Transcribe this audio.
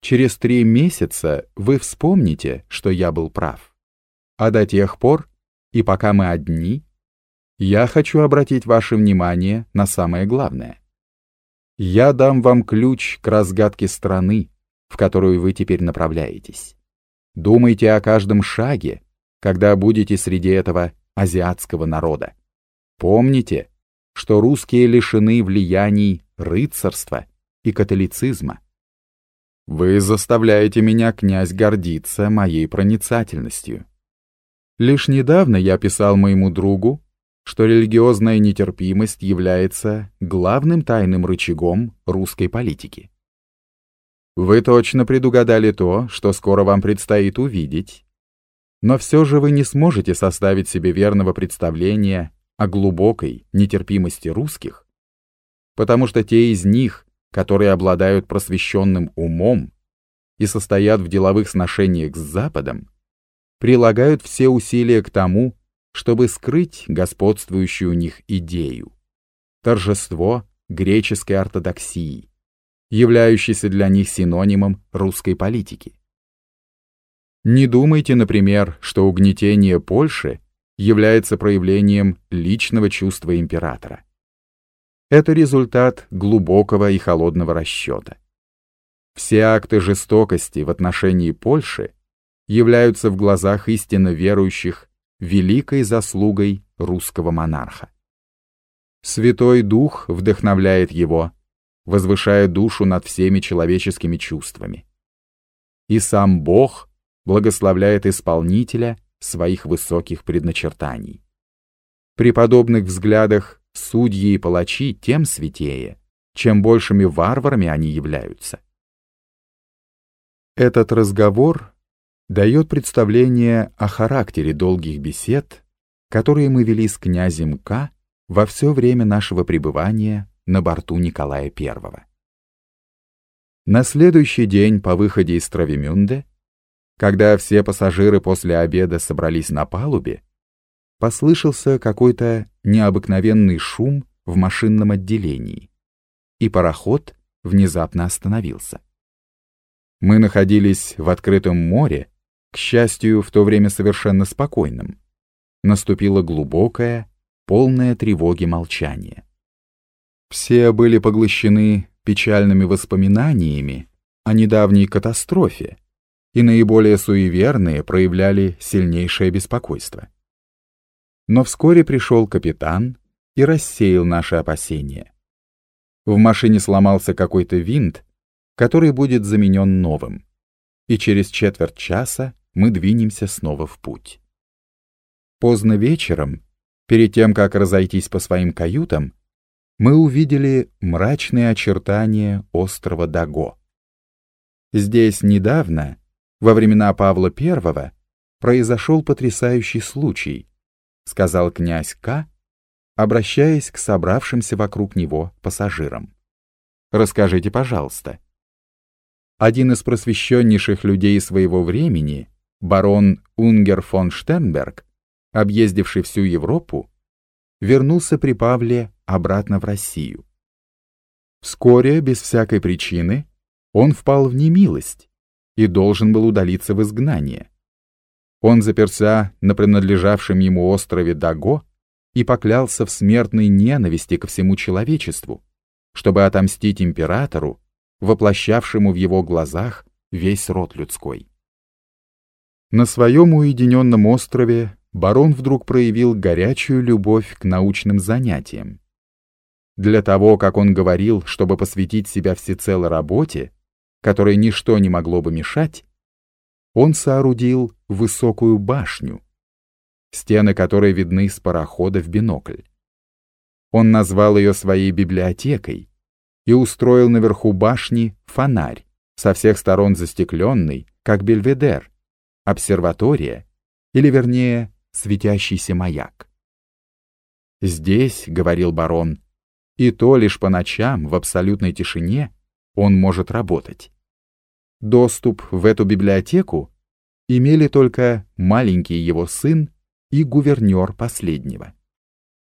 через три месяца вы вспомните, что я был прав. А до тех пор, и пока мы одни, я хочу обратить ваше внимание на самое главное. Я дам вам ключ к разгадке страны, в которую вы теперь направляетесь. Думайте о каждом шаге, когда будете среди этого азиатского народа. Помните, что русские лишены влияний рыцарства и католицизма. Вы заставляете меня, князь, гордиться моей проницательностью. Лишь недавно я писал моему другу, что религиозная нетерпимость является главным тайным рычагом русской политики. Вы точно предугадали то, что скоро вам предстоит увидеть. Но все же вы не сможете составить себе верного представления о глубокой нетерпимости русских, потому что те из них, которые обладают просвещенным умом и состоят в деловых сношениях с Западом, прилагают все усилия к тому, чтобы скрыть господствующую у них идею, торжество греческой ортодоксии, являющейся для них синонимом русской политики. Не думайте, например, что угнетение Польши является проявлением личного чувства императора. Это результат глубокого и холодного расчета. Все акты жестокости в отношении Польши являются в глазах истинно верующих великой заслугой русского монарха. Святой Дух вдохновляет его, возвышая душу над всеми человеческими чувствами. И сам Бог благословляет исполнителя своих высоких предначертаний. При подобных взглядах судьи и палачи тем святее, чем большими варварами они являются. Этот разговор дает представление о характере долгих бесед, которые мы вели с князем К во все время нашего пребывания на борту Николая I. На следующий день по выходе из Травимюнде, когда все пассажиры после обеда собрались на палубе, послышался какой-то необыкновенный шум в машинном отделении, и пароход внезапно остановился. Мы находились в открытом море, к счастью, в то время совершенно спокойным. Наступило глубокое, полное тревоги молчание. Все были поглощены печальными воспоминаниями о недавней катастрофе, и наиболее суеверные проявляли сильнейшее беспокойство. Но вскоре пришел капитан и рассеял наши опасения. В машине сломался какой-то винт, который будет заменен новым, и через четверть часа мы двинемся снова в путь. Поздно вечером, перед тем, как разойтись по своим каютам, мы увидели мрачные очертания острова Даго. Здесь недавно, во времена Павла I, произошел потрясающий случай, сказал князь К, обращаясь к собравшимся вокруг него пассажирам. Расскажите, пожалуйста. Один из просвещеннейших людей своего времени, барон Унгер фон Штернберг, объездивший всю Европу, вернулся при Павле обратно в Россию. Вскоре, без всякой причины, он впал в немилость и должен был удалиться в изгнание. Он заперся на принадлежавшем ему острове Даго и поклялся в смертной ненависти ко всему человечеству, чтобы отомстить императору, воплощавшему в его глазах весь род людской. На своем уединенном острове барон вдруг проявил горячую любовь к научным занятиям. Для того, как он говорил, чтобы посвятить себя всецело работе, которой ничто не могло бы мешать, он соорудил высокую башню, стены которой видны с парохода в бинокль. Он назвал ее своей библиотекой и устроил наверху башни фонарь, со всех сторон застекленный, как бельведер, обсерватория, или вернее, светящийся маяк. «Здесь, — говорил барон, — и то лишь по ночам в абсолютной тишине он может работать. Доступ в эту библиотеку имели только маленький его сын и гувернер последнего.